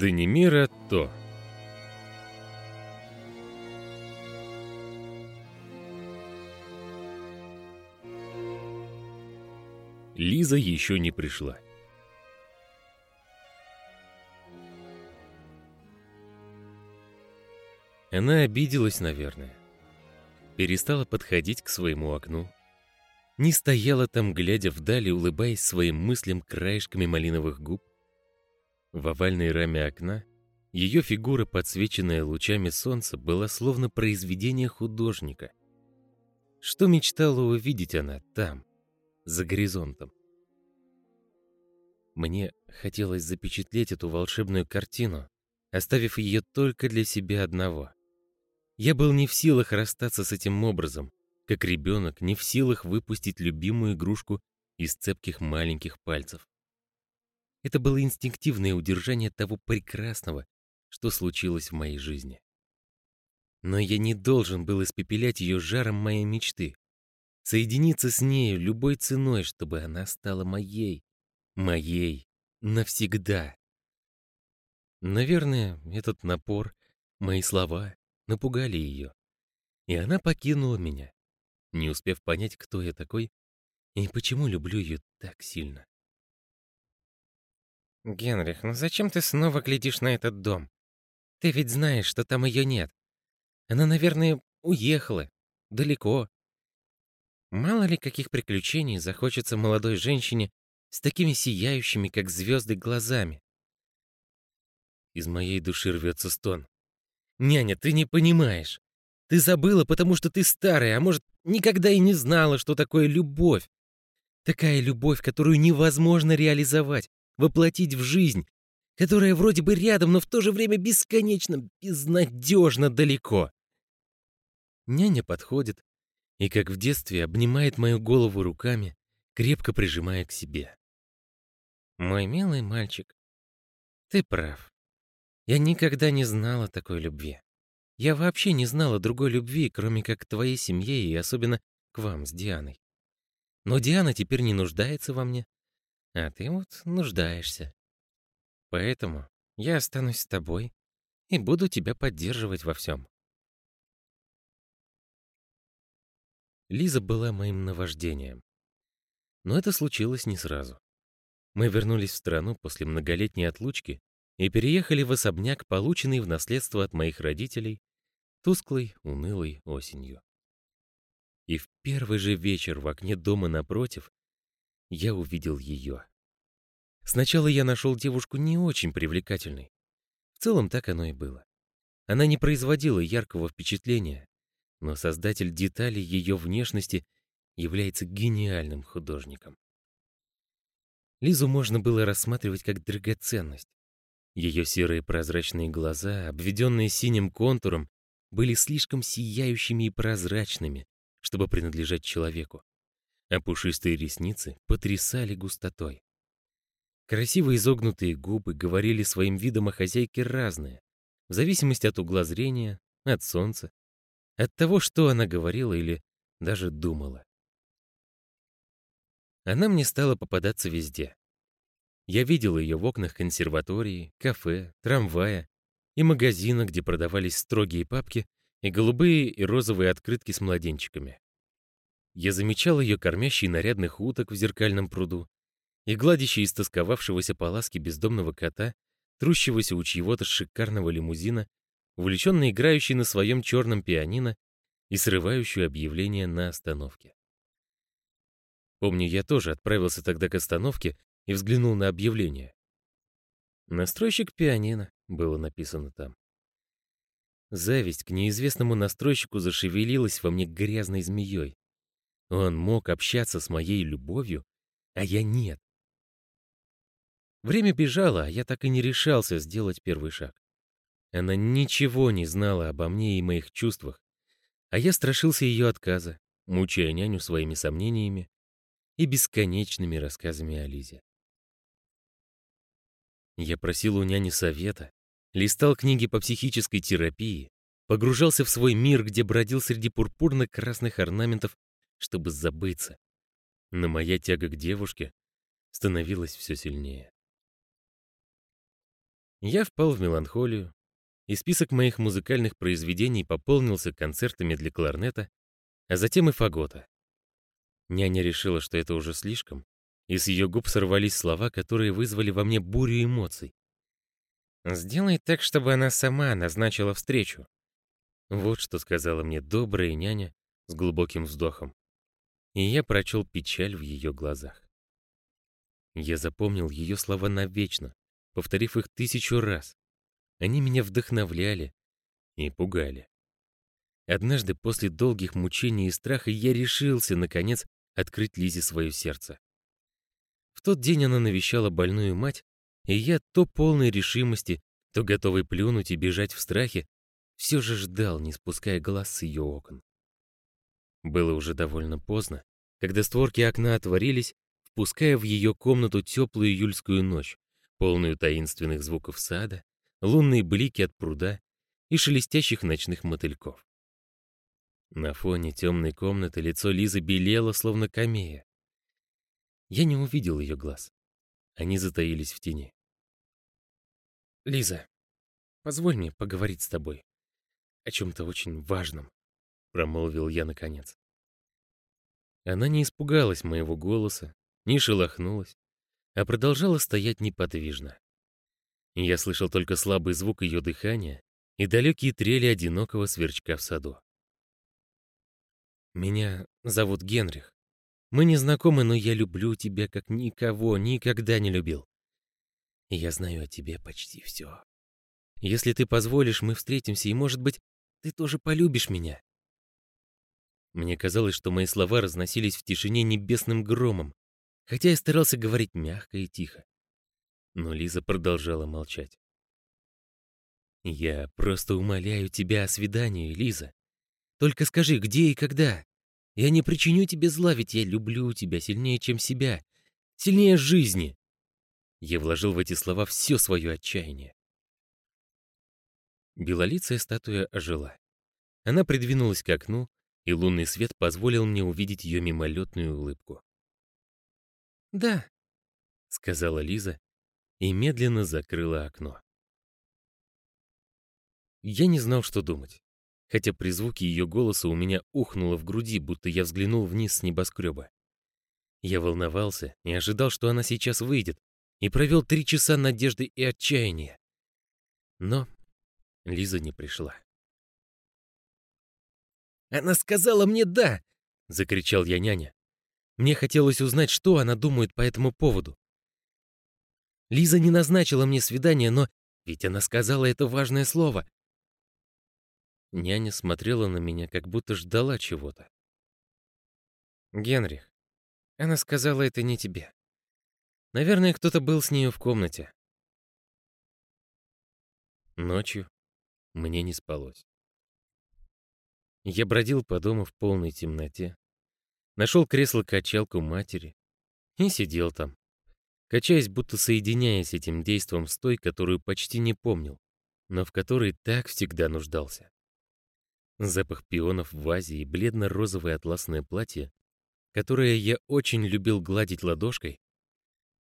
Данимира То. Лиза еще не пришла. Она обиделась, наверное. Перестала подходить к своему окну. Не стояла там, глядя вдали, улыбаясь своим мыслям краешками малиновых губ. В овальной раме окна ее фигура, подсвеченная лучами солнца, была словно произведение художника. Что мечтала увидеть она там, за горизонтом? Мне хотелось запечатлеть эту волшебную картину, оставив ее только для себя одного. Я был не в силах расстаться с этим образом, как ребенок не в силах выпустить любимую игрушку из цепких маленьких пальцев. Это было инстинктивное удержание того прекрасного, что случилось в моей жизни. Но я не должен был испепелять ее жаром моей мечты. Соединиться с нею любой ценой, чтобы она стала моей. Моей. Навсегда. Наверное, этот напор, мои слова напугали ее. И она покинула меня, не успев понять, кто я такой и почему люблю ее так сильно. «Генрих, ну зачем ты снова глядишь на этот дом? Ты ведь знаешь, что там ее нет. Она, наверное, уехала. Далеко. Мало ли каких приключений захочется молодой женщине с такими сияющими, как звезды, глазами. Из моей души рвется стон. «Няня, ты не понимаешь. Ты забыла, потому что ты старая, а может, никогда и не знала, что такое любовь. Такая любовь, которую невозможно реализовать воплотить в жизнь, которая вроде бы рядом, но в то же время бесконечно, безнадежно далеко. Няня подходит и, как в детстве, обнимает мою голову руками, крепко прижимая к себе. «Мой милый мальчик, ты прав. Я никогда не знала такой любви. Я вообще не знала другой любви, кроме как к твоей семье и особенно к вам с Дианой. Но Диана теперь не нуждается во мне, а ты вот нуждаешься. Поэтому я останусь с тобой и буду тебя поддерживать во всем. Лиза была моим наваждением. Но это случилось не сразу. Мы вернулись в страну после многолетней отлучки и переехали в особняк, полученный в наследство от моих родителей, тусклой, унылой осенью. И в первый же вечер в окне дома напротив я увидел ее. Сначала я нашел девушку не очень привлекательной. В целом так оно и было. Она не производила яркого впечатления, но создатель деталей ее внешности является гениальным художником. Лизу можно было рассматривать как драгоценность. Ее серые прозрачные глаза, обведенные синим контуром, были слишком сияющими и прозрачными, чтобы принадлежать человеку а пушистые ресницы потрясали густотой. Красиво изогнутые губы говорили своим видом о хозяйке разное, в зависимости от угла зрения, от солнца, от того, что она говорила или даже думала. Она мне стала попадаться везде. Я видел ее в окнах консерватории, кафе, трамвая и магазина, где продавались строгие папки и голубые и розовые открытки с младенчиками. Я замечал ее кормящей нарядных уток в зеркальном пруду и гладящей истосковавшегося по ласке бездомного кота, трущегося у чьего-то шикарного лимузина, увлеченно играющей на своем черном пианино и срывающую объявление на остановке. Помню, я тоже отправился тогда к остановке и взглянул на объявление. «Настройщик пианино» было написано там. Зависть к неизвестному настройщику зашевелилась во мне грязной змеей. Он мог общаться с моей любовью, а я нет. Время бежало, а я так и не решался сделать первый шаг. Она ничего не знала обо мне и моих чувствах, а я страшился ее отказа, мучая няню своими сомнениями и бесконечными рассказами о Лизе. Я просил у няни совета, листал книги по психической терапии, погружался в свой мир, где бродил среди пурпурно-красных орнаментов чтобы забыться. Но моя тяга к девушке становилась все сильнее. Я впал в меланхолию, и список моих музыкальных произведений пополнился концертами для кларнета, а затем и фагота. Няня решила, что это уже слишком, и с ее губ сорвались слова, которые вызвали во мне бурю эмоций. «Сделай так, чтобы она сама назначила встречу». Вот что сказала мне добрая няня с глубоким вздохом. И я прочел печаль в ее глазах. Я запомнил ее слова навечно, повторив их тысячу раз. Они меня вдохновляли и пугали. Однажды после долгих мучений и страха я решился, наконец, открыть Лизе свое сердце. В тот день она навещала больную мать, и я то полной решимости, то готовый плюнуть и бежать в страхе, все же ждал, не спуская глаз с ее окон. Было уже довольно поздно, когда створки окна отворились, впуская в ее комнату теплую июльскую ночь, полную таинственных звуков сада, лунные блики от пруда и шелестящих ночных мотыльков. На фоне темной комнаты лицо Лизы белело, словно камея. Я не увидел ее глаз. Они затаились в тени. «Лиза, позволь мне поговорить с тобой о чем-то очень важном», — промолвил я наконец. Она не испугалась моего голоса, не шелохнулась, а продолжала стоять неподвижно. Я слышал только слабый звук ее дыхания и далекие трели одинокого сверчка в саду. Меня зовут Генрих. Мы не знакомы, но я люблю тебя, как никого никогда не любил. Я знаю о тебе почти все. Если ты позволишь, мы встретимся, и, может быть, ты тоже полюбишь меня. Мне казалось, что мои слова разносились в тишине небесным громом, хотя я старался говорить мягко и тихо. Но Лиза продолжала молчать. «Я просто умоляю тебя о свидании, Лиза. Только скажи, где и когда. Я не причиню тебе зла, ведь я люблю тебя сильнее, чем себя, сильнее жизни. Я вложил в эти слова все свое отчаяние. Белолицая статуя ожила. Она придвинулась к окну, и лунный свет позволил мне увидеть ее мимолетную улыбку. «Да», — сказала Лиза и медленно закрыла окно. Я не знал, что думать хотя при звуке ее голоса у меня ухнуло в груди, будто я взглянул вниз с небоскреба. Я волновался и ожидал, что она сейчас выйдет, и провел три часа надежды и отчаяния. Но Лиза не пришла. «Она сказала мне «да!»» — закричал я няня. Мне хотелось узнать, что она думает по этому поводу. Лиза не назначила мне свидание, но ведь она сказала это важное слово. Няня смотрела на меня, как будто ждала чего-то. «Генрих, она сказала это не тебе. Наверное, кто-то был с нею в комнате». Ночью мне не спалось. Я бродил по дому в полной темноте, нашел кресло-качалку матери и сидел там, качаясь, будто соединяясь этим действом с той, которую почти не помнил, но в которой так всегда нуждался. Запах пионов в вазе и бледно-розовое атласное платье, которое я очень любил гладить ладошкой,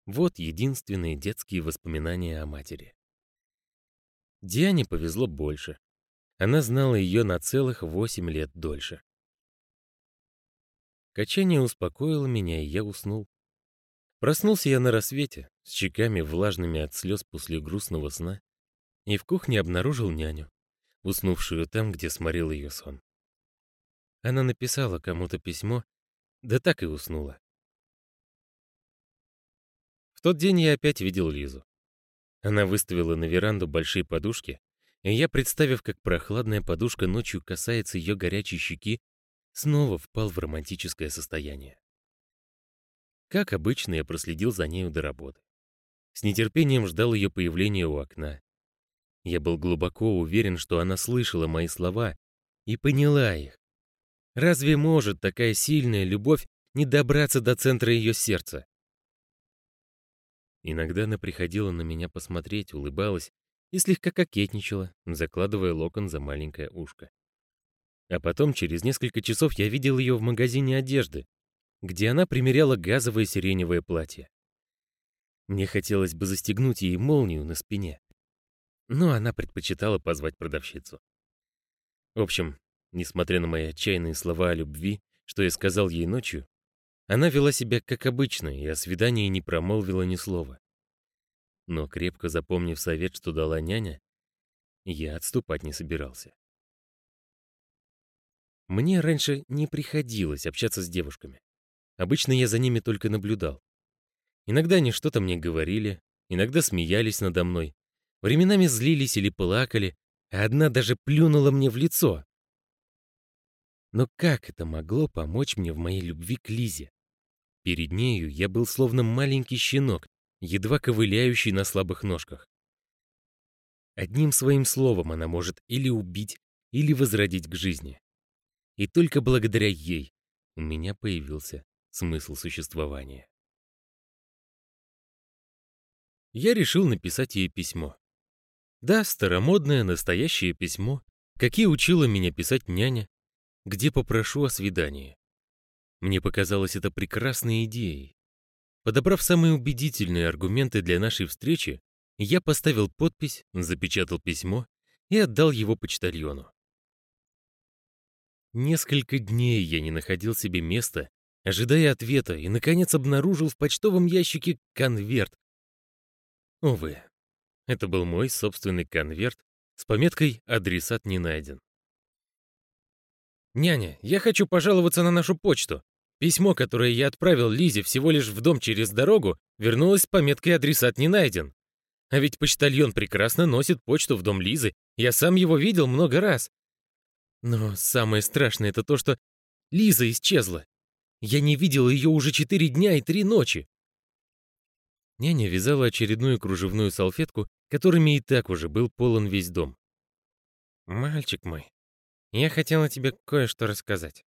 вот единственные детские воспоминания о матери. Диане повезло больше. Она знала ее на целых восемь лет дольше. Качание успокоило меня, и я уснул. Проснулся я на рассвете, с щеками влажными от слез после грустного сна, и в кухне обнаружил няню уснувшую там, где сморил ее сон. Она написала кому-то письмо, да так и уснула. В тот день я опять видел Лизу. Она выставила на веранду большие подушки, и я, представив, как прохладная подушка ночью касается ее горячей щеки, снова впал в романтическое состояние. Как обычно, я проследил за нею до работы. С нетерпением ждал ее появления у окна, я был глубоко уверен, что она слышала мои слова и поняла их. Разве может такая сильная любовь не добраться до центра ее сердца? Иногда она приходила на меня посмотреть, улыбалась и слегка кокетничала, закладывая локон за маленькое ушко. А потом, через несколько часов, я видел ее в магазине одежды, где она примеряла газовое сиреневое платье. Мне хотелось бы застегнуть ей молнию на спине, но она предпочитала позвать продавщицу. В общем, несмотря на мои отчаянные слова о любви, что я сказал ей ночью, она вела себя как обычно и о свидании не промолвила ни слова. Но крепко запомнив совет, что дала няня, я отступать не собирался. Мне раньше не приходилось общаться с девушками. Обычно я за ними только наблюдал. Иногда они что-то мне говорили, иногда смеялись надо мной, временами злились или плакали, а одна даже плюнула мне в лицо. Но как это могло помочь мне в моей любви к Лизе? Перед нею я был словно маленький щенок, едва ковыляющий на слабых ножках. Одним своим словом она может или убить, или возродить к жизни. И только благодаря ей у меня появился смысл существования. Я решил написать ей письмо. Да, старомодное настоящее письмо, какие учила меня писать няня, где попрошу о свидании. Мне показалось это прекрасной идеей. Подобрав самые убедительные аргументы для нашей встречи, я поставил подпись, запечатал письмо и отдал его почтальону. Несколько дней я не находил себе места, ожидая ответа, и, наконец, обнаружил в почтовом ящике конверт. Увы, это был мой собственный конверт с пометкой «Адресат не найден». «Няня, я хочу пожаловаться на нашу почту. Письмо, которое я отправил Лизе всего лишь в дом через дорогу, вернулось с пометкой «Адресат не найден». А ведь почтальон прекрасно носит почту в дом Лизы, я сам его видел много раз. Но самое страшное это то, что Лиза исчезла. Я не видел ее уже четыре дня и три ночи. Няня вязала очередную кружевную салфетку, которыми и так уже был полон весь дом. «Мальчик мой, я хотела тебе кое-что рассказать.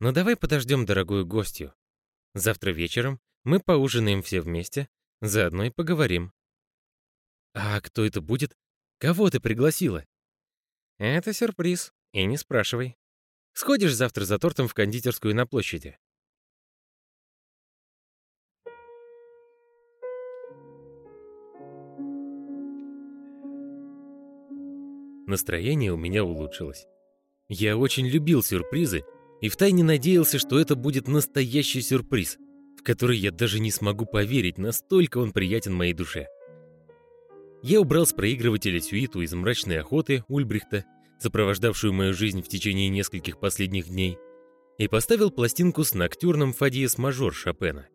Но давай подождем дорогую гостью. Завтра вечером мы поужинаем все вместе, заодно и поговорим. А кто это будет? Кого ты пригласила? Это сюрприз, и не спрашивай. Сходишь завтра за тортом в кондитерскую на площади. Настроение у меня улучшилось. Я очень любил сюрпризы и втайне надеялся, что это будет настоящий сюрприз, в который я даже не смогу поверить, настолько он приятен моей душе. Я убрал с проигрывателя сюиту из «Мрачной охоты» Ульбрихта, сопровождавшую мою жизнь в течение нескольких последних дней, и поставил пластинку с ноктюрном фа мажор Шопена.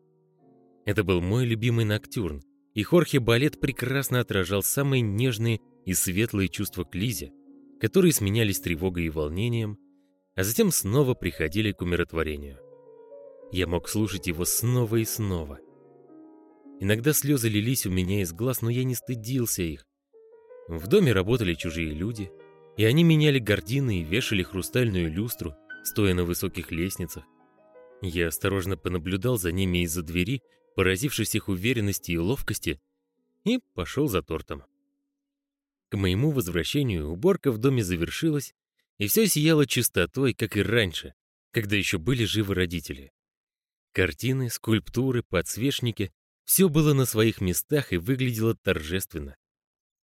Это был мой любимый ноктюрн, и Хорхе Балет прекрасно отражал самые нежные и светлые чувства к Лизе, которые сменялись тревогой и волнением, а затем снова приходили к умиротворению. Я мог слушать его снова и снова. Иногда слезы лились у меня из глаз, но я не стыдился их. В доме работали чужие люди, и они меняли гардины и вешали хрустальную люстру, стоя на высоких лестницах. Я осторожно понаблюдал за ними из-за двери, поразившись их уверенности и ловкости, и пошел за тортом. К моему возвращению уборка в доме завершилась, и все сияло чистотой, как и раньше, когда еще были живы родители. Картины, скульптуры, подсвечники — все было на своих местах и выглядело торжественно.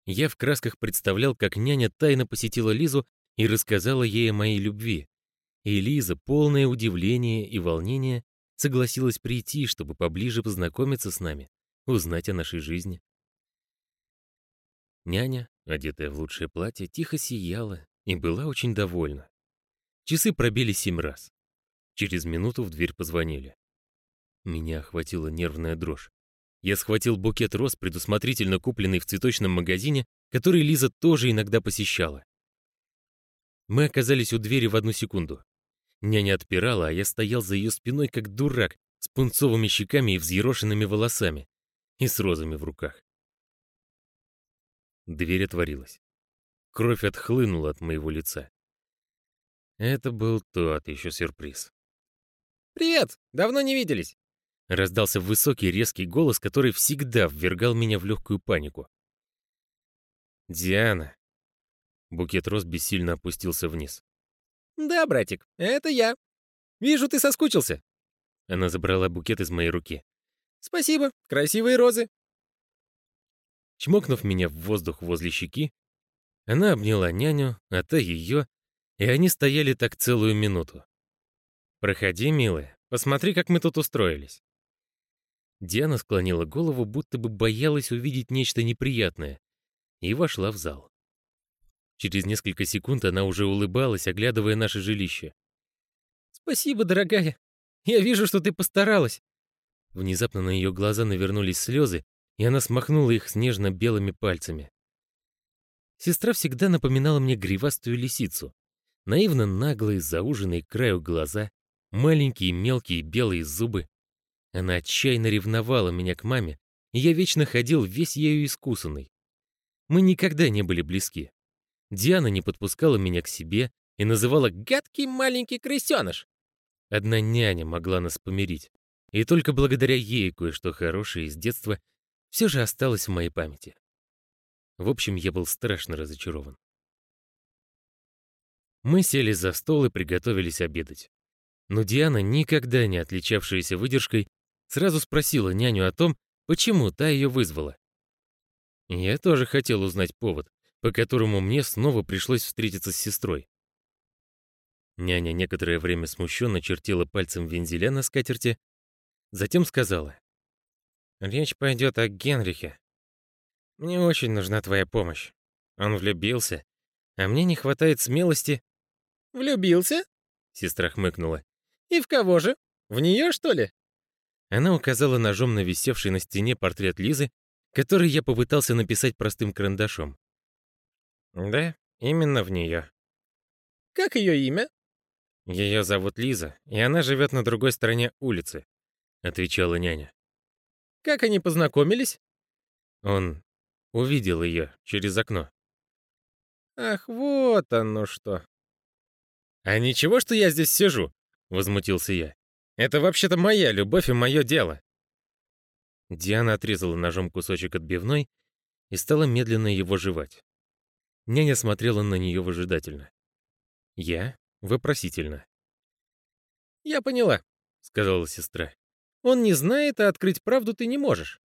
Я в красках представлял, как няня тайно посетила Лизу и рассказала ей о моей любви. И Лиза, полное удивления и волнения, согласилась прийти, чтобы поближе познакомиться с нами, узнать о нашей жизни. Няня, одетая в лучшее платье, тихо сияла и была очень довольна. Часы пробили семь раз. Через минуту в дверь позвонили. Меня охватила нервная дрожь. Я схватил букет роз, предусмотрительно купленный в цветочном магазине, который Лиза тоже иногда посещала. Мы оказались у двери в одну секунду. Няня отпирала, а я стоял за ее спиной, как дурак, с пунцовыми щеками и взъерошенными волосами, и с розами в руках. Дверь отворилась. Кровь отхлынула от моего лица. Это был тот еще сюрприз. «Привет! Давно не виделись!» Раздался высокий резкий голос, который всегда ввергал меня в легкую панику. «Диана!» Букет роз бессильно опустился вниз. «Да, братик, это я. Вижу, ты соскучился». Она забрала букет из моей руки. «Спасибо, красивые розы. Чмокнув меня в воздух возле щеки, Она обняла няню, а та ее, и они стояли так целую минуту. «Проходи, милая, посмотри, как мы тут устроились». Диана склонила голову, будто бы боялась увидеть нечто неприятное, и вошла в зал. Через несколько секунд она уже улыбалась, оглядывая наше жилище. «Спасибо, дорогая. Я вижу, что ты постаралась». Внезапно на ее глаза навернулись слезы, и она смахнула их с нежно-белыми пальцами. Сестра всегда напоминала мне гривастую лисицу. Наивно наглые, зауженные краю глаза, маленькие мелкие белые зубы. Она отчаянно ревновала меня к маме, и я вечно ходил весь ею искусанный. Мы никогда не были близки. Диана не подпускала меня к себе и называла «гадкий маленький крысеныш». Одна няня могла нас помирить, и только благодаря ей кое-что хорошее из детства все же осталось в моей памяти. В общем, я был страшно разочарован. Мы сели за стол и приготовились обедать. Но Диана, никогда не отличавшаяся выдержкой, сразу спросила няню о том, почему та ее вызвала. Я тоже хотел узнать повод, по которому мне снова пришлось встретиться с сестрой. Няня некоторое время смущенно чертила пальцем вензеля на скатерти, затем сказала. «Речь пойдет о Генрихе. Мне очень нужна твоя помощь. Он влюбился, а мне не хватает смелости». «Влюбился?» — сестра хмыкнула. «И в кого же? В нее, что ли?» Она указала ножом на висевший на стене портрет Лизы, который я попытался написать простым карандашом. Да, именно в нее. Как ее имя? Ее зовут Лиза, и она живет на другой стороне улицы, отвечала няня. Как они познакомились? Он увидел ее через окно. Ах, вот оно что. А ничего, что я здесь сижу, возмутился я. Это вообще-то моя любовь и мое дело. Диана отрезала ножом кусочек отбивной и стала медленно его жевать. Няня смотрела на нее выжидательно. Я — вопросительно. «Я поняла», — сказала сестра. «Он не знает, а открыть правду ты не можешь».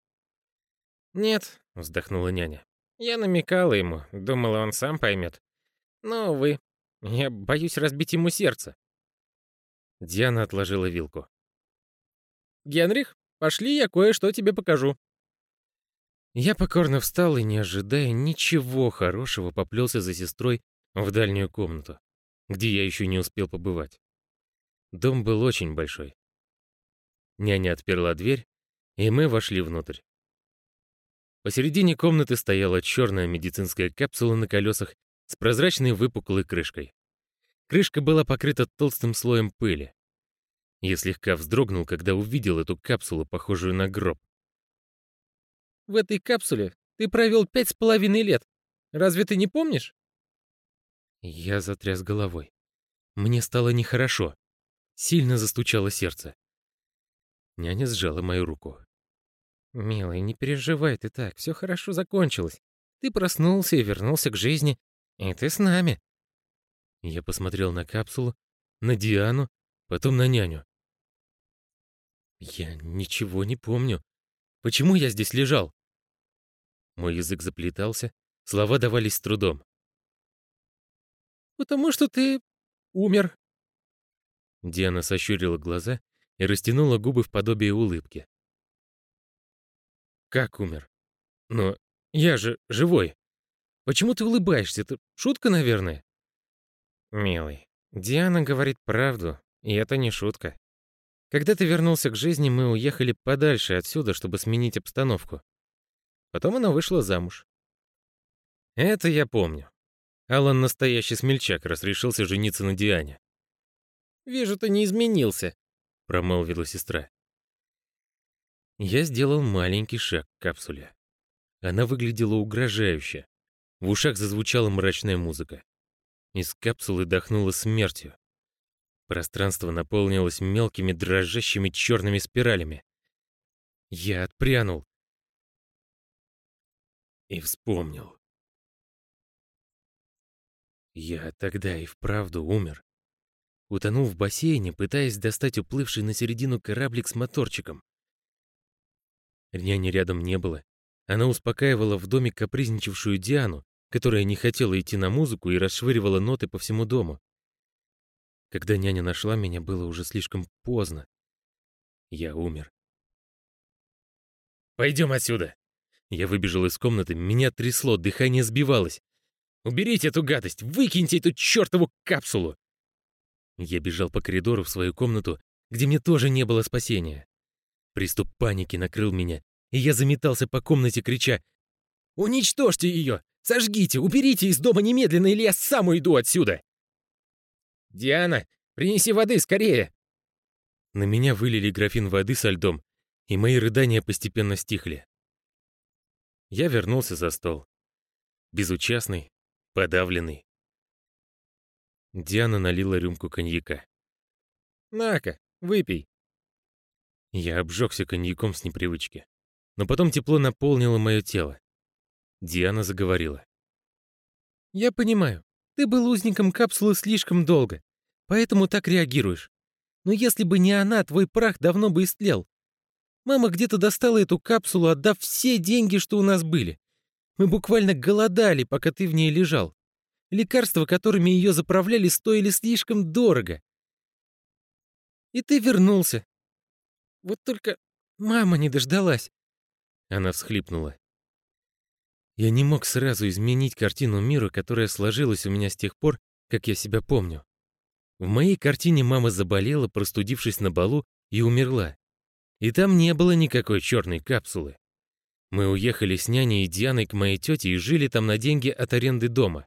«Нет», — вздохнула няня. «Я намекала ему, думала, он сам поймет. Но, увы, я боюсь разбить ему сердце». Диана отложила вилку. «Генрих, пошли, я кое-что тебе покажу». Я покорно встал и, не ожидая ничего хорошего, поплелся за сестрой в дальнюю комнату, где я еще не успел побывать. Дом был очень большой. Няня отперла дверь, и мы вошли внутрь. Посередине комнаты стояла черная медицинская капсула на колесах с прозрачной выпуклой крышкой. Крышка была покрыта толстым слоем пыли. Я слегка вздрогнул, когда увидел эту капсулу, похожую на гроб. В этой капсуле ты провел пять с половиной лет. Разве ты не помнишь?» Я затряс головой. Мне стало нехорошо. Сильно застучало сердце. Няня сжала мою руку. «Милый, не переживай ты так, все хорошо закончилось. Ты проснулся и вернулся к жизни, и ты с нами». Я посмотрел на капсулу, на Диану, потом на няню. Я ничего не помню. Почему я здесь лежал? Мой язык заплетался, слова давались с трудом. «Потому что ты умер». Диана сощурила глаза и растянула губы в подобие улыбки. «Как умер? Но я же живой. Почему ты улыбаешься? Это шутка, наверное?» «Милый, Диана говорит правду, и это не шутка. Когда ты вернулся к жизни, мы уехали подальше отсюда, чтобы сменить обстановку. Потом она вышла замуж. Это я помню. Алан настоящий смельчак, раз решился жениться на Диане. «Вижу, ты не изменился», — промолвила сестра. Я сделал маленький шаг к капсуле. Она выглядела угрожающе. В ушах зазвучала мрачная музыка. Из капсулы дохнуло смертью. Пространство наполнилось мелкими дрожащими черными спиралями. Я отпрянул и вспомнил. Я тогда и вправду умер. Утонул в бассейне, пытаясь достать уплывший на середину кораблик с моторчиком. Няни рядом не было. Она успокаивала в доме капризничавшую Диану, которая не хотела идти на музыку и расшвыривала ноты по всему дому. Когда няня нашла меня, было уже слишком поздно. Я умер. «Пойдем отсюда!» Я выбежал из комнаты, меня трясло, дыхание сбивалось. «Уберите эту гадость! Выкиньте эту чертову капсулу!» Я бежал по коридору в свою комнату, где мне тоже не было спасения. Приступ паники накрыл меня, и я заметался по комнате, крича «Уничтожьте ее! Сожгите! Уберите из дома немедленно, или я сам уйду отсюда!» «Диана, принеси воды скорее!» На меня вылили графин воды со льдом, и мои рыдания постепенно стихли. Я вернулся за стол. Безучастный, подавленный. Диана налила рюмку коньяка. «На-ка, выпей». Я обжегся коньяком с непривычки. Но потом тепло наполнило мое тело. Диана заговорила. «Я понимаю, ты был узником капсулы слишком долго, поэтому так реагируешь. Но если бы не она, твой прах давно бы истлел. Мама где-то достала эту капсулу, отдав все деньги, что у нас были. Мы буквально голодали, пока ты в ней лежал. Лекарства, которыми ее заправляли, стоили слишком дорого. И ты вернулся. Вот только мама не дождалась. Она всхлипнула. Я не мог сразу изменить картину мира, которая сложилась у меня с тех пор, как я себя помню. В моей картине мама заболела, простудившись на балу, и умерла. И там не было никакой черной капсулы. Мы уехали с няней и Дианой к моей тете и жили там на деньги от аренды дома.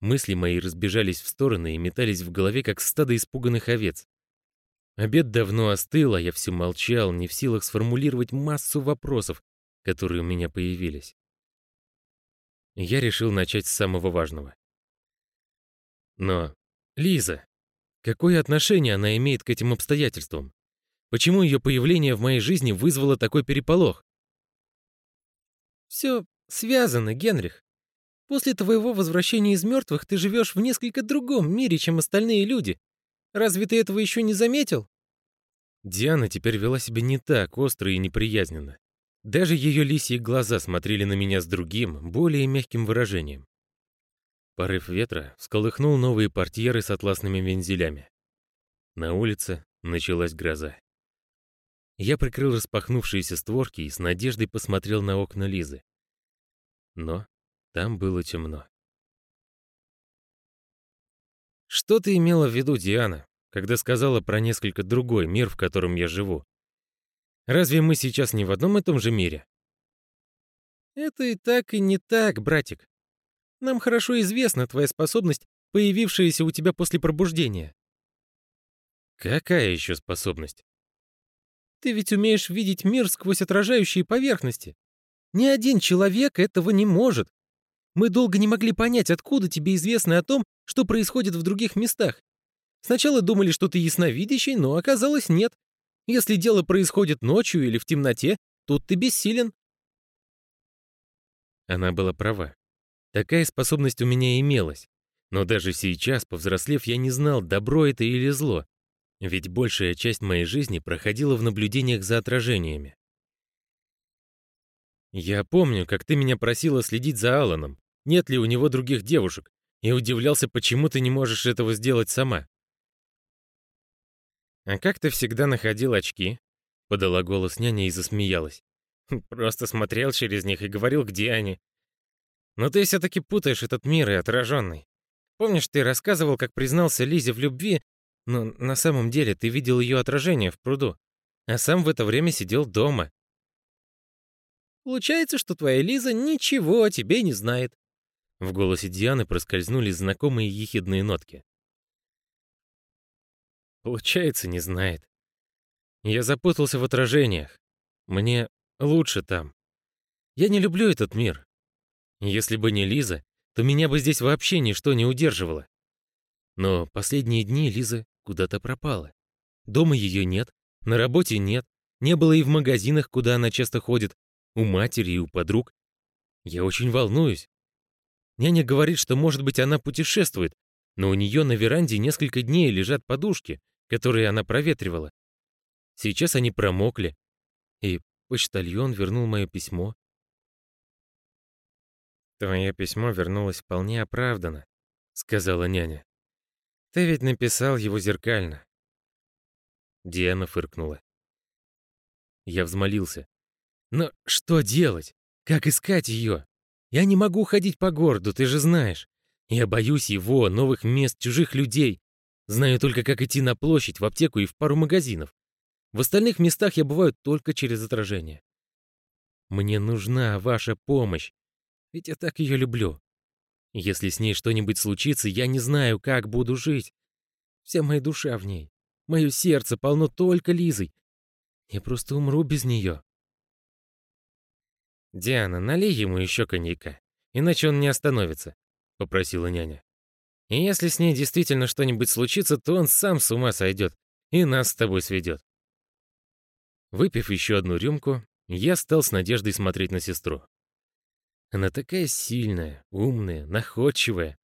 Мысли мои разбежались в стороны и метались в голове, как стадо испуганных овец. Обед давно остыл, а я все молчал, не в силах сформулировать массу вопросов, которые у меня появились. Я решил начать с самого важного. Но, Лиза, какое отношение она имеет к этим обстоятельствам? Почему ее появление в моей жизни вызвало такой переполох? Все связано, Генрих. После твоего возвращения из мертвых ты живешь в несколько другом мире, чем остальные люди. Разве ты этого еще не заметил? Диана теперь вела себя не так остро и неприязненно. Даже ее лисьи глаза смотрели на меня с другим, более мягким выражением. Порыв ветра всколыхнул новые портьеры с атласными вензелями. На улице началась гроза. Я прикрыл распахнувшиеся створки и с надеждой посмотрел на окна Лизы. Но там было темно. Что ты имела в виду, Диана, когда сказала про несколько другой мир, в котором я живу? Разве мы сейчас не в одном и том же мире? Это и так, и не так, братик. Нам хорошо известна твоя способность, появившаяся у тебя после пробуждения. Какая еще способность? Ты ведь умеешь видеть мир сквозь отражающие поверхности. Ни один человек этого не может. Мы долго не могли понять, откуда тебе известно о том, что происходит в других местах. Сначала думали, что ты ясновидящий, но оказалось нет. Если дело происходит ночью или в темноте, тут ты бессилен. Она была права. Такая способность у меня имелась. Но даже сейчас, повзрослев, я не знал, добро это или зло. Ведь большая часть моей жизни проходила в наблюдениях за отражениями. Я помню, как ты меня просила следить за Аланом, нет ли у него других девушек, и удивлялся, почему ты не можешь этого сделать сама. «А как ты всегда находил очки?» — подала голос няня и засмеялась. «Просто смотрел через них и говорил, где они. Но ты все-таки путаешь этот мир и отраженный. Помнишь, ты рассказывал, как признался Лизе в любви, но на самом деле ты видел ее отражение в пруду, а сам в это время сидел дома. Получается, что твоя Лиза ничего о тебе не знает. В голосе Дианы проскользнули знакомые ехидные нотки. Получается, не знает. Я запутался в отражениях. Мне лучше там. Я не люблю этот мир. Если бы не Лиза, то меня бы здесь вообще ничто не удерживало. Но последние дни Лиза куда-то пропала. Дома ее нет, на работе нет, не было и в магазинах, куда она часто ходит, у матери и у подруг. Я очень волнуюсь. Няня говорит, что, может быть, она путешествует, но у нее на веранде несколько дней лежат подушки, которые она проветривала. Сейчас они промокли, и почтальон вернул мое письмо. «Твое письмо вернулось вполне оправданно», — сказала няня. «Ты ведь написал его зеркально». Диана фыркнула. Я взмолился. «Но что делать? Как искать ее? Я не могу ходить по городу, ты же знаешь. Я боюсь его, новых мест, чужих людей. Знаю только, как идти на площадь, в аптеку и в пару магазинов. В остальных местах я бываю только через отражение. Мне нужна ваша помощь, ведь я так ее люблю. Если с ней что-нибудь случится, я не знаю, как буду жить. Вся моя душа в ней. Мое сердце полно только Лизой. Я просто умру без нее. «Диана, налей ему еще коньяка, иначе он не остановится», — попросила няня. «И если с ней действительно что-нибудь случится, то он сам с ума сойдет и нас с тобой сведет». Выпив еще одну рюмку, я стал с надеждой смотреть на сестру. Она такая сильная, умная, находчивая.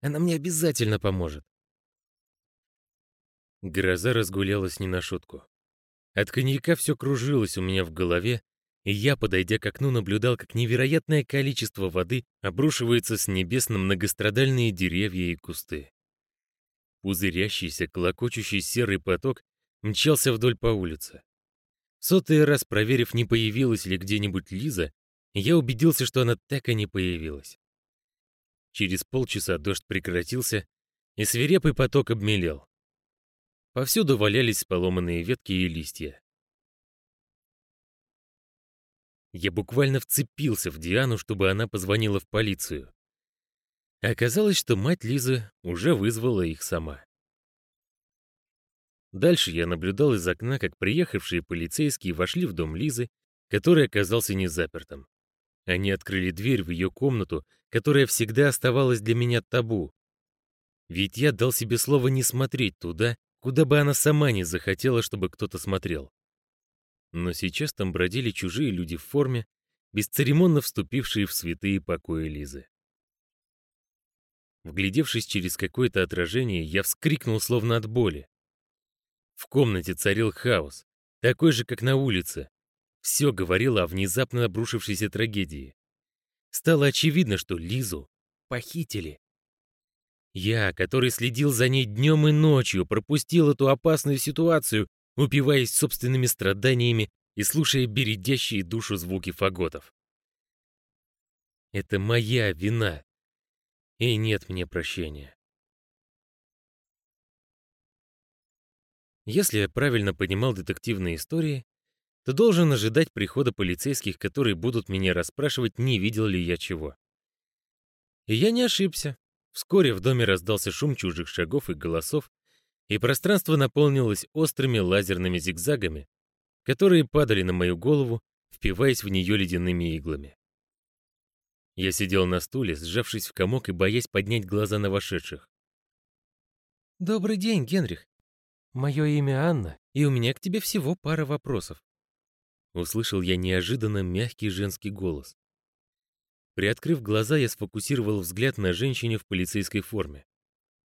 Она мне обязательно поможет. Гроза разгулялась не на шутку. От коньяка все кружилось у меня в голове, и я, подойдя к окну, наблюдал, как невероятное количество воды обрушивается с небес на многострадальные деревья и кусты. Пузырящийся, клокочущий серый поток мчался вдоль по улице. Сотый раз проверив, не появилась ли где-нибудь Лиза, я убедился, что она так и не появилась. Через полчаса дождь прекратился, и свирепый поток обмелел. Повсюду валялись поломанные ветки и листья. Я буквально вцепился в Диану, чтобы она позвонила в полицию. Оказалось, что мать Лизы уже вызвала их сама. Дальше я наблюдал из окна, как приехавшие полицейские вошли в дом Лизы, который оказался незапертым. Они открыли дверь в ее комнату, которая всегда оставалась для меня табу. Ведь я дал себе слово не смотреть туда, куда бы она сама не захотела, чтобы кто-то смотрел. Но сейчас там бродили чужие люди в форме, бесцеремонно вступившие в святые покои Лизы. Вглядевшись через какое-то отражение, я вскрикнул словно от боли. В комнате царил хаос, такой же, как на улице. Все говорило о внезапно обрушившейся трагедии. Стало очевидно, что Лизу похитили. Я, который следил за ней днем и ночью, пропустил эту опасную ситуацию, упиваясь собственными страданиями и слушая бередящие душу звуки фаготов. Это моя вина, и нет мне прощения. Если я правильно понимал детективные истории, то должен ожидать прихода полицейских, которые будут меня расспрашивать, не видел ли я чего. И я не ошибся. Вскоре в доме раздался шум чужих шагов и голосов, и пространство наполнилось острыми лазерными зигзагами, которые падали на мою голову, впиваясь в нее ледяными иглами. Я сидел на стуле, сжавшись в комок и боясь поднять глаза на вошедших. «Добрый день, Генрих. «Мое имя Анна, и у меня к тебе всего пара вопросов». Услышал я неожиданно мягкий женский голос. Приоткрыв глаза, я сфокусировал взгляд на женщине в полицейской форме.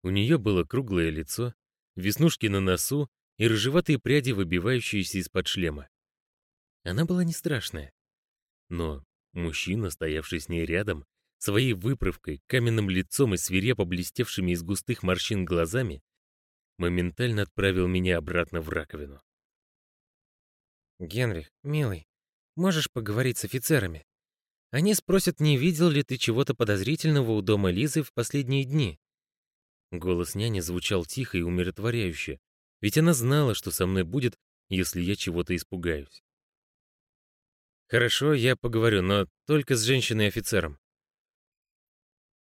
У нее было круглое лицо, веснушки на носу и рыжеватые пряди, выбивающиеся из-под шлема. Она была не страшная. Но мужчина, стоявший с ней рядом, своей выправкой, каменным лицом и свирепо блестевшими из густых морщин глазами, моментально отправил меня обратно в раковину. «Генрих, милый, можешь поговорить с офицерами? Они спросят, не видел ли ты чего-то подозрительного у дома Лизы в последние дни?» Голос няни звучал тихо и умиротворяюще, ведь она знала, что со мной будет, если я чего-то испугаюсь. «Хорошо, я поговорю, но только с женщиной-офицером».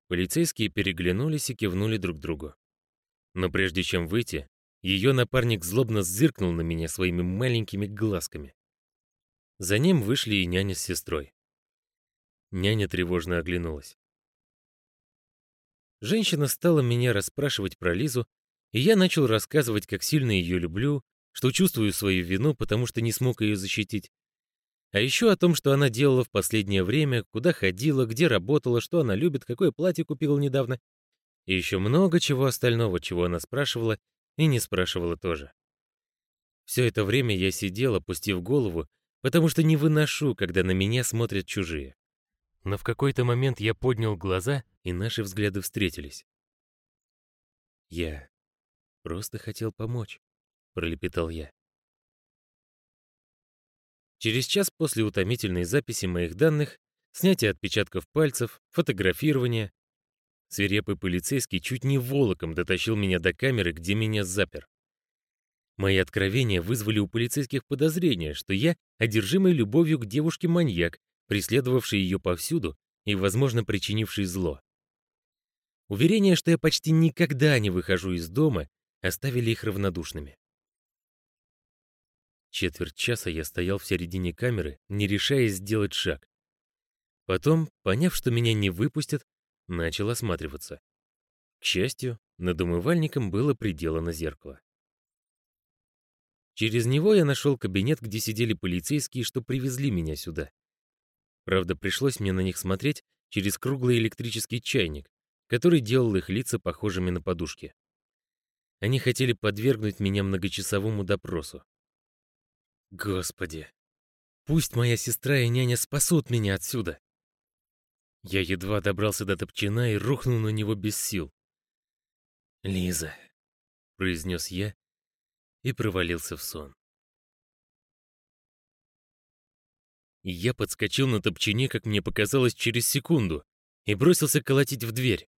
Полицейские переглянулись и кивнули друг другу. Но прежде чем выйти, ее напарник злобно зыркнул на меня своими маленькими глазками. За ним вышли и няня с сестрой. Няня тревожно оглянулась. Женщина стала меня расспрашивать про Лизу, и я начал рассказывать, как сильно ее люблю, что чувствую свою вину, потому что не смог ее защитить. А еще о том, что она делала в последнее время, куда ходила, где работала, что она любит, какое платье купила недавно и еще много чего остального, чего она спрашивала и не спрашивала тоже. Все это время я сидел, опустив голову, потому что не выношу, когда на меня смотрят чужие. Но в какой-то момент я поднял глаза, и наши взгляды встретились. «Я просто хотел помочь», — пролепетал я. Через час после утомительной записи моих данных, снятия отпечатков пальцев, фотографирования, свирепый полицейский чуть не волоком дотащил меня до камеры, где меня запер. Мои откровения вызвали у полицейских подозрения, что я одержимый любовью к девушке-маньяк, преследовавший ее повсюду и, возможно, причинивший зло. Уверение, что я почти никогда не выхожу из дома, оставили их равнодушными. Четверть часа я стоял в середине камеры, не решаясь сделать шаг. Потом, поняв, что меня не выпустят, начал осматриваться. К счастью, над умывальником было приделано зеркало. Через него я нашел кабинет, где сидели полицейские, что привезли меня сюда. Правда, пришлось мне на них смотреть через круглый электрический чайник, который делал их лица похожими на подушки. Они хотели подвергнуть меня многочасовому допросу. Господи, пусть моя сестра и няня спасут меня отсюда. Я едва добрался до топчина и рухнул на него без сил. «Лиза», — произнес я и провалился в сон. Я подскочил на топчине, как мне показалось, через секунду, и бросился колотить в дверь.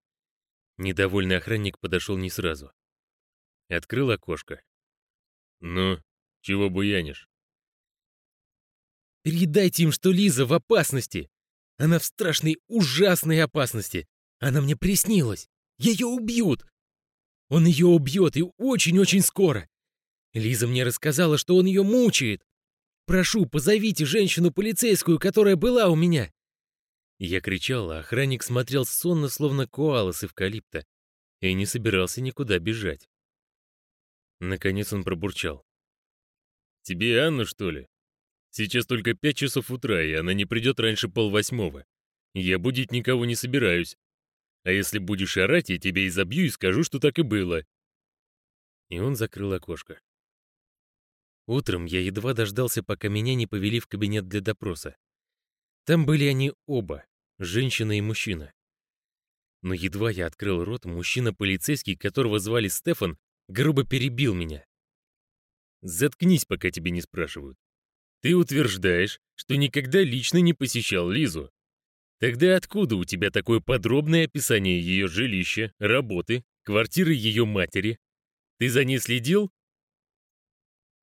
Недовольный охранник подошел не сразу. Открыл окошко. «Ну, чего буянишь?» «Передайте им, что Лиза в опасности! Она в страшной, ужасной опасности! Она мне приснилась! Ее убьют! Он ее убьет и очень-очень скоро! Лиза мне рассказала, что он ее мучает! Прошу, позовите женщину-полицейскую, которая была у меня!» Я кричал, а охранник смотрел сонно, словно коала с эвкалипта, и не собирался никуда бежать. Наконец он пробурчал. «Тебе Анну, что ли? Сейчас только пять часов утра, и она не придет раньше полвосьмого. Я будить никого не собираюсь. А если будешь орать, я тебя изобью и скажу, что так и было». И он закрыл окошко. Утром я едва дождался, пока меня не повели в кабинет для допроса. Там были они оба, женщина и мужчина. Но едва я открыл рот, мужчина-полицейский, которого звали Стефан, грубо перебил меня. «Заткнись, пока тебе не спрашивают. Ты утверждаешь, что никогда лично не посещал Лизу. Тогда откуда у тебя такое подробное описание ее жилища, работы, квартиры ее матери? Ты за ней следил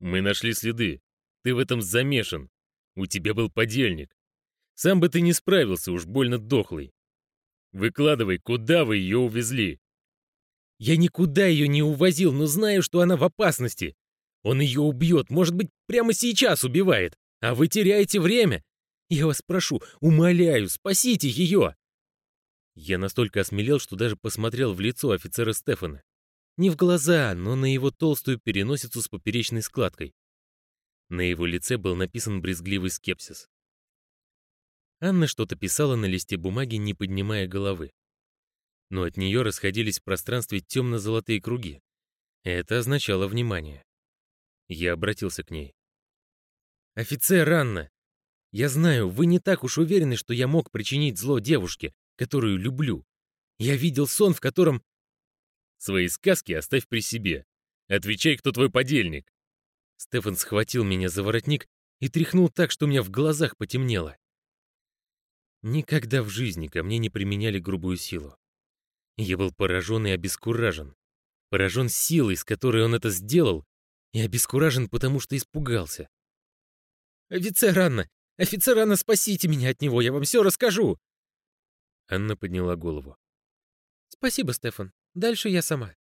мы нашли следы. Ты в этом замешан. У тебя был подельник. Сам бы ты не справился, уж больно дохлый. Выкладывай, куда вы ее увезли? Я никуда ее не увозил, но знаю, что она в опасности. Он ее убьет, может быть, прямо сейчас убивает. А вы теряете время. Я вас прошу, умоляю, спасите ее. Я настолько осмелел, что даже посмотрел в лицо офицера Стефана. Не в глаза, но на его толстую переносицу с поперечной складкой. На его лице был написан брезгливый скепсис. Анна что-то писала на листе бумаги, не поднимая головы. Но от нее расходились в пространстве темно-золотые круги. Это означало внимание. Я обратился к ней. «Офицер Анна, я знаю, вы не так уж уверены, что я мог причинить зло девушке, которую люблю. Я видел сон, в котором Свои сказки оставь при себе. Отвечай, кто твой подельник. Стефан схватил меня за воротник и тряхнул так, что у меня в глазах потемнело. Никогда в жизни ко мне не применяли грубую силу. Я был поражен и обескуражен. Поражен силой, с которой он это сделал, и обескуражен, потому что испугался. «Офицер Анна! Офицер Анна, спасите меня от него, я вам все расскажу!» Анна подняла голову. «Спасибо, Стефан. Дальше я сама».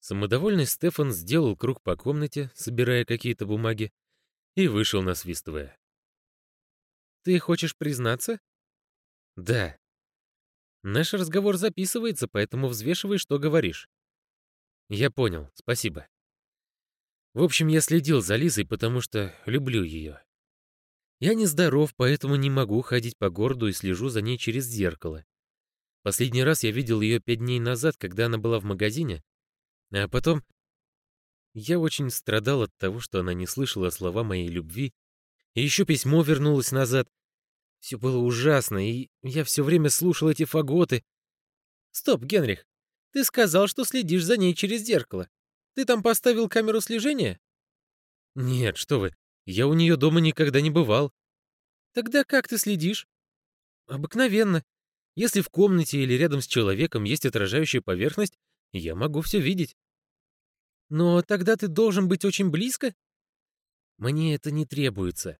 Самодовольный Стефан сделал круг по комнате, собирая какие-то бумаги, и вышел, насвистывая. «Ты хочешь признаться?» «Да». «Наш разговор записывается, поэтому взвешивай, что говоришь». «Я понял, спасибо». В общем, я следил за Лизой, потому что люблю ее. Я нездоров, поэтому не могу ходить по городу и слежу за ней через зеркало. Последний раз я видел ее пять дней назад, когда она была в магазине. А потом... Я очень страдал от того, что она не слышала слова моей любви. И еще письмо вернулось назад. Все было ужасно, и я все время слушал эти фаготы. Стоп, Генрих, ты сказал, что следишь за ней через зеркало. Ты там поставил камеру слежения? Нет, что вы, я у нее дома никогда не бывал. Тогда как ты следишь? Обыкновенно. Если в комнате или рядом с человеком есть отражающая поверхность, я могу все видеть. Но тогда ты должен быть очень близко? Мне это не требуется.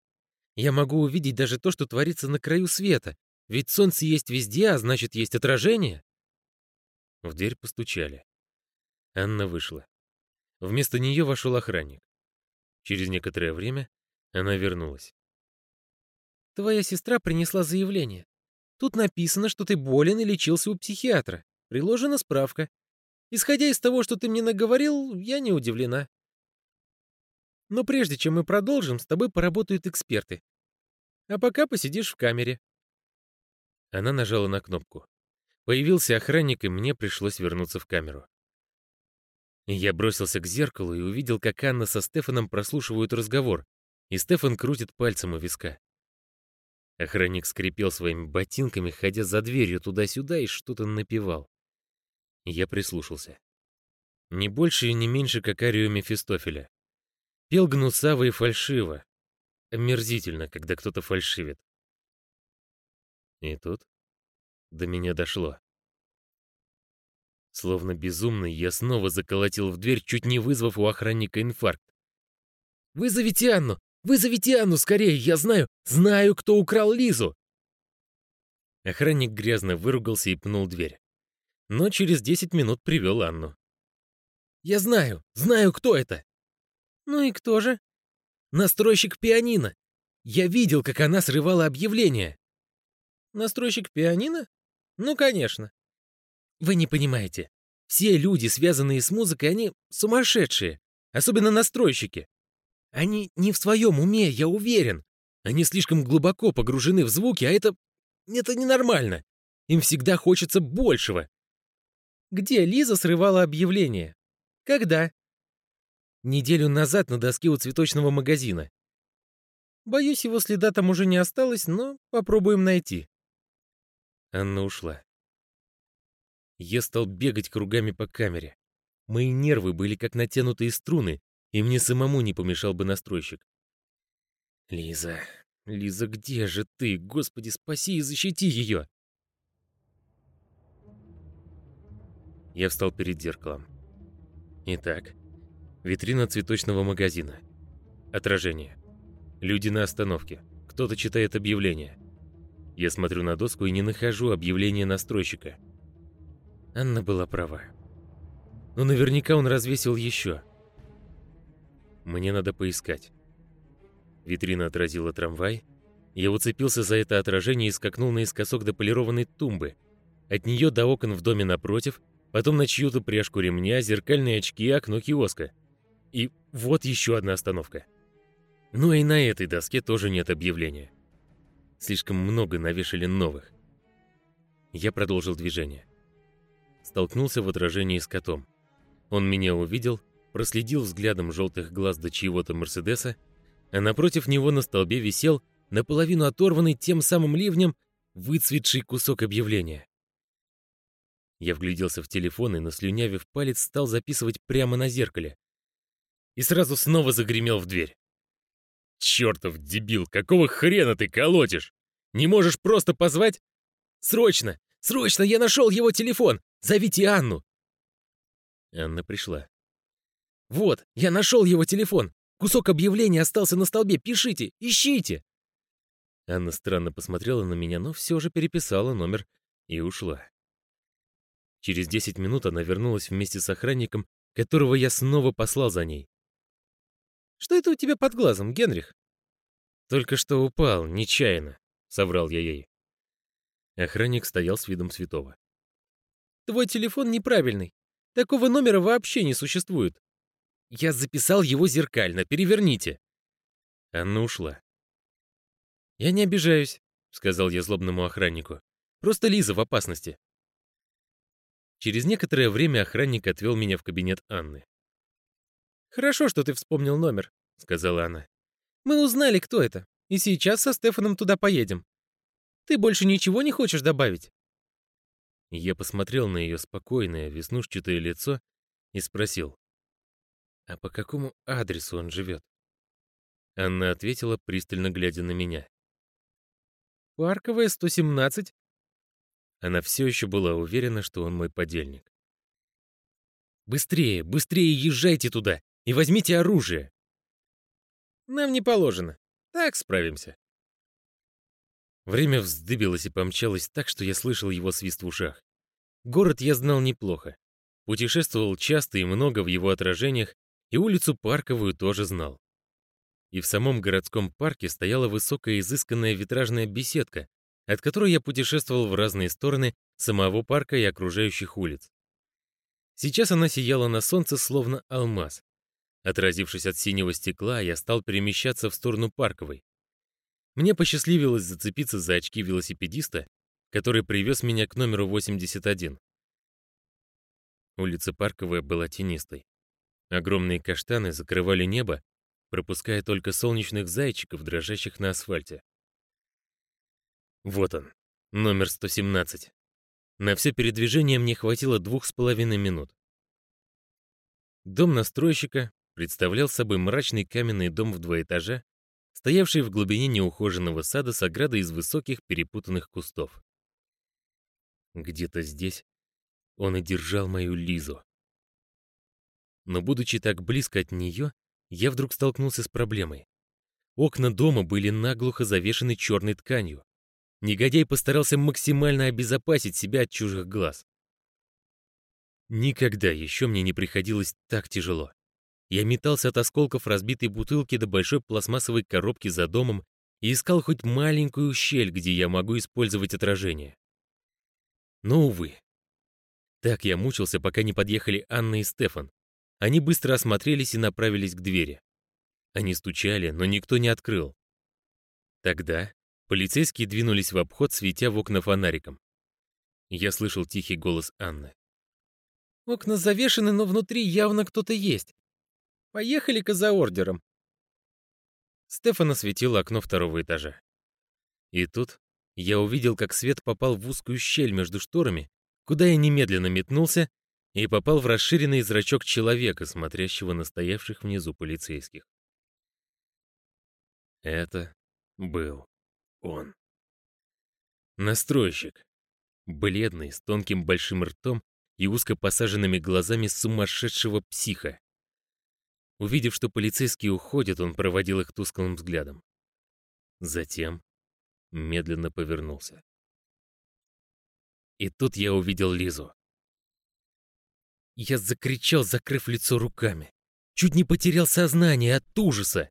Я могу увидеть даже то, что творится на краю света, ведь солнце есть везде, а значит, есть отражение. В дверь постучали. Анна вышла. Вместо нее вошел охранник. Через некоторое время она вернулась. «Твоя сестра принесла заявление. Тут написано, что ты болен и лечился у психиатра. Приложена справка. Исходя из того, что ты мне наговорил, я не удивлена. Но прежде чем мы продолжим, с тобой поработают эксперты. А пока посидишь в камере». Она нажала на кнопку. Появился охранник, и мне пришлось вернуться в камеру. Я бросился к зеркалу и увидел, как Анна со Стефаном прослушивают разговор, и Стефан крутит пальцем у виска. Охранник скрипел своими ботинками, ходя за дверью туда-сюда и что-то напевал. Я прислушался. Не больше и не меньше, как арию Мефистофеля. Пел гнусаво и фальшиво. Омерзительно, когда кто-то фальшивит. И тут до меня дошло. Словно безумный, я снова заколотил в дверь, чуть не вызвав у охранника инфаркт. «Вызовите Анну! Вызовите Анну скорее! Я знаю, знаю, кто украл Лизу!» Охранник грязно выругался и пнул дверь. Но через десять минут привел Анну. «Я знаю, знаю, кто это!» «Ну и кто же?» «Настройщик пианино! Я видел, как она срывала объявление!» «Настройщик пианино? Ну, конечно. Вы не понимаете. Все люди, связанные с музыкой, они сумасшедшие. Особенно настройщики. Они не в своем уме, я уверен. Они слишком глубоко погружены в звуки, а это... Это ненормально. Им всегда хочется большего. Где Лиза срывала объявление? Когда? Неделю назад на доске у цветочного магазина. Боюсь, его следа там уже не осталось, но попробуем найти. Анна ушла. Я стал бегать кругами по камере. Мои нервы были как натянутые струны, и мне самому не помешал бы настройщик. «Лиза, Лиза, где же ты? Господи, спаси и защити ее!» Я встал перед зеркалом. Итак, витрина цветочного магазина. Отражение. Люди на остановке. Кто-то читает объявление. Я смотрю на доску и не нахожу объявления настройщика. Анна была права. Но наверняка он развесил еще. Мне надо поискать. Витрина отразила трамвай. Я уцепился за это отражение и скакнул наискосок до полированной тумбы. От нее до окон в доме напротив, потом на чью-то пряжку ремня, зеркальные очки, окно киоска. И вот еще одна остановка. Ну и на этой доске тоже нет объявления. Слишком много навешали новых. Я продолжил движение столкнулся в отражении с котом. Он меня увидел, проследил взглядом желтых глаз до чьего-то Мерседеса, а напротив него на столбе висел, наполовину оторванный тем самым ливнем, выцветший кусок объявления. Я вгляделся в телефон и, наслюнявив палец, стал записывать прямо на зеркале. И сразу снова загремел в дверь. «Чертов дебил, какого хрена ты колотишь? Не можешь просто позвать? Срочно! Срочно! Я нашел его телефон! Зовите Анну!» Анна пришла. «Вот, я нашел его телефон. Кусок объявления остался на столбе. Пишите, ищите!» Анна странно посмотрела на меня, но все же переписала номер и ушла. Через десять минут она вернулась вместе с охранником, которого я снова послал за ней. «Что это у тебя под глазом, Генрих?» «Только что упал, нечаянно», — соврал я ей. Охранник стоял с видом святого. Твой телефон неправильный. Такого номера вообще не существует. Я записал его зеркально, переверните. Анна ушла. Я не обижаюсь, сказал я злобному охраннику. Просто Лиза в опасности. Через некоторое время охранник отвел меня в кабинет Анны. «Хорошо, что ты вспомнил номер», — сказала она. «Мы узнали, кто это, и сейчас со Стефаном туда поедем. Ты больше ничего не хочешь добавить?» Я посмотрел на ее спокойное, веснушчатое лицо и спросил, «А по какому адресу он живет?» Анна ответила, пристально глядя на меня. «Парковая, 117». Она все еще была уверена, что он мой подельник. «Быстрее, быстрее езжайте туда и возьмите оружие!» «Нам не положено. Так справимся». Время вздыбилось и помчалось так, что я слышал его свист в ушах. Город я знал неплохо. Путешествовал часто и много в его отражениях, и улицу Парковую тоже знал. И в самом городском парке стояла высокая изысканная витражная беседка, от которой я путешествовал в разные стороны самого парка и окружающих улиц. Сейчас она сияла на солнце, словно алмаз. Отразившись от синего стекла, я стал перемещаться в сторону Парковой. Мне посчастливилось зацепиться за очки велосипедиста, который привез меня к номеру 81. Улица Парковая была тенистой. Огромные каштаны закрывали небо, пропуская только солнечных зайчиков, дрожащих на асфальте. Вот он, номер 117. На все передвижение мне хватило двух с половиной минут. Дом настройщика представлял собой мрачный каменный дом в два этажа, стоявший в глубине неухоженного сада с оградой из высоких перепутанных кустов. Где-то здесь он и держал мою Лизу. Но будучи так близко от нее, я вдруг столкнулся с проблемой. Окна дома были наглухо завешены черной тканью. Негодяй постарался максимально обезопасить себя от чужих глаз. Никогда еще мне не приходилось так тяжело. Я метался от осколков разбитой бутылки до большой пластмассовой коробки за домом и искал хоть маленькую щель, где я могу использовать отражение. Но, увы. Так я мучился, пока не подъехали Анна и Стефан. Они быстро осмотрелись и направились к двери. Они стучали, но никто не открыл. Тогда полицейские двинулись в обход, светя в окна фонариком. Я слышал тихий голос Анны. «Окна завешены, но внутри явно кто-то есть. Поехали-ка за ордером». Стефан осветил окно второго этажа. И тут я увидел, как свет попал в узкую щель между шторами, куда я немедленно метнулся и попал в расширенный зрачок человека, смотрящего на стоявших внизу полицейских. Это был он. Настройщик. Бледный, с тонким большим ртом и узко посаженными глазами сумасшедшего психа. Увидев, что полицейские уходят, он проводил их тусклым взглядом. Затем медленно повернулся. И тут я увидел Лизу. Я закричал, закрыв лицо руками. Чуть не потерял сознание от ужаса.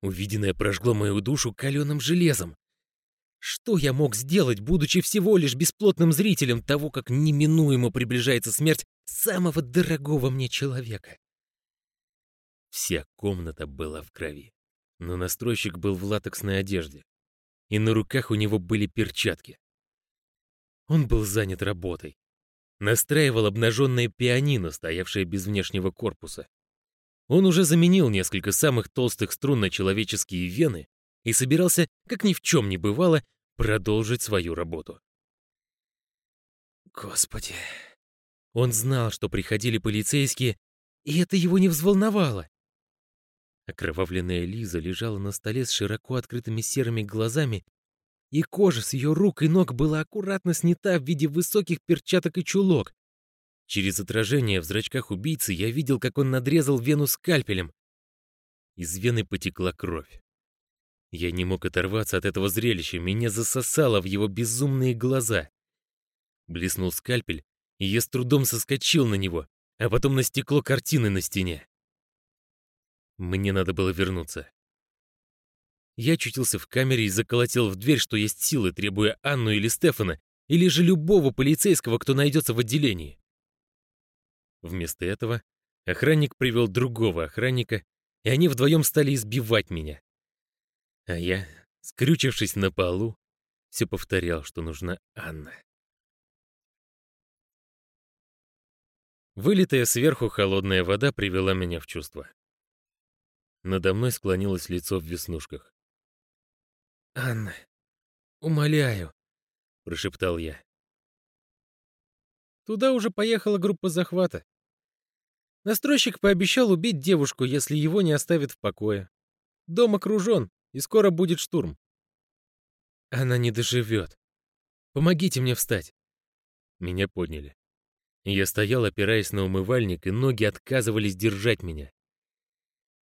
Увиденное прожгло мою душу каленым железом. Что я мог сделать, будучи всего лишь бесплотным зрителем того, как неминуемо приближается смерть самого дорогого мне человека? Вся комната была в крови, но настройщик был в латексной одежде, и на руках у него были перчатки. Он был занят работой, настраивал обнаженное пианино, стоявшее без внешнего корпуса. Он уже заменил несколько самых толстых струн на человеческие вены и собирался, как ни в чем не бывало, продолжить свою работу. Господи. Он знал, что приходили полицейские, и это его не взволновало. Окровавленная Лиза лежала на столе с широко открытыми серыми глазами и кожа с ее рук и ног была аккуратно снята в виде высоких перчаток и чулок. Через отражение в зрачках убийцы я видел, как он надрезал вену скальпелем. Из вены потекла кровь. Я не мог оторваться от этого зрелища, меня засосало в его безумные глаза. Блеснул скальпель, и я с трудом соскочил на него, а потом на стекло картины на стене. Мне надо было вернуться. Я очутился в камере и заколотил в дверь, что есть силы, требуя Анну или Стефана, или же любого полицейского, кто найдется в отделении. Вместо этого охранник привел другого охранника, и они вдвоем стали избивать меня. А я, скрючившись на полу, все повторял, что нужна Анна. Вылитая сверху холодная вода привела меня в чувство. Надо мной склонилось лицо в веснушках. «Анна, умоляю, — прошептал я. Туда уже поехала группа захвата. Настройщик пообещал убить девушку, если его не оставят в покое. Дом окружен, и скоро будет штурм. Она не доживет. Помогите мне встать. Меня подняли. Я стоял, опираясь на умывальник, и ноги отказывались держать меня.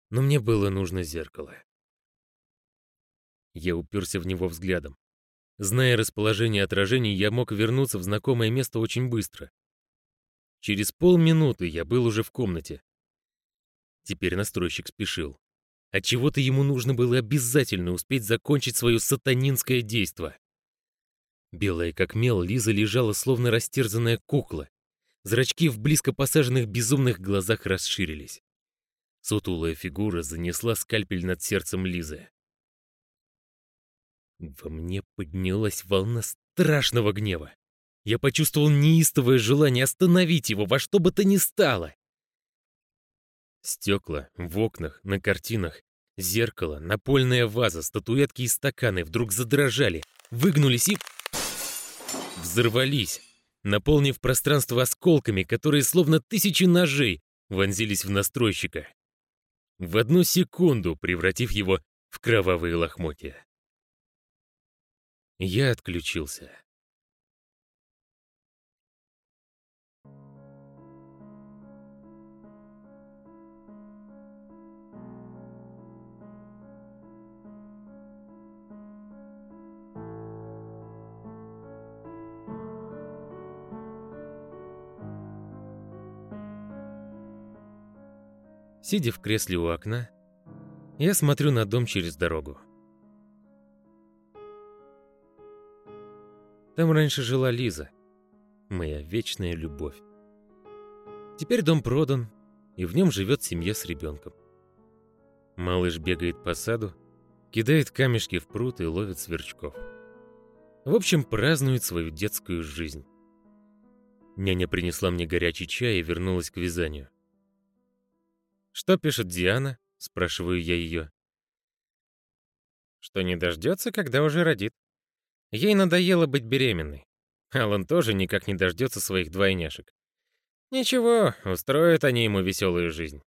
Но мне было нужно зеркало. Я уперся в него взглядом. Зная расположение отражений, я мог вернуться в знакомое место очень быстро. Через полминуты я был уже в комнате. Теперь настройщик спешил. Отчего-то ему нужно было обязательно успеть закончить свое сатанинское действо. Белая как мел, Лиза лежала словно растерзанная кукла. Зрачки в близко посаженных безумных глазах расширились. Сутулая фигура занесла скальпель над сердцем Лизы. Во мне поднялась волна страшного гнева. Я почувствовал неистовое желание остановить его во что бы то ни стало. Стекла в окнах, на картинах, зеркало, напольная ваза, статуэтки и стаканы вдруг задрожали, выгнулись и... взорвались, наполнив пространство осколками, которые словно тысячи ножей вонзились в настройщика. В одну секунду превратив его в кровавые лохмотья. Я отключился. Сидя в кресле у окна, я смотрю на дом через дорогу. Там раньше жила Лиза, моя вечная любовь. Теперь дом продан, и в нем живет семья с ребенком. Малыш бегает по саду, кидает камешки в пруд и ловит сверчков. В общем, празднует свою детскую жизнь. Няня принесла мне горячий чай и вернулась к вязанию. «Что пишет Диана?» — спрашиваю я ее. «Что не дождется, когда уже родит. Ей надоело быть беременной. Алан тоже никак не дождется своих двойняшек. Ничего, устроят они ему веселую жизнь.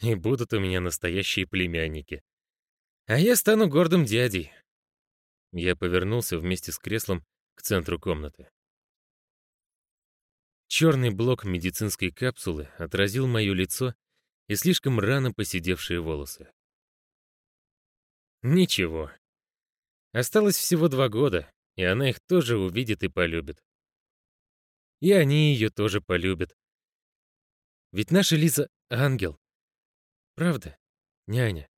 И будут у меня настоящие племянники. А я стану гордым дядей». Я повернулся вместе с креслом к центру комнаты. Черный блок медицинской капсулы отразил мое лицо и слишком рано поседевшие волосы. Ничего. Осталось всего два года, и она их тоже увидит и полюбит. И они ее тоже полюбят. Ведь наша Лиза — ангел. Правда, няня?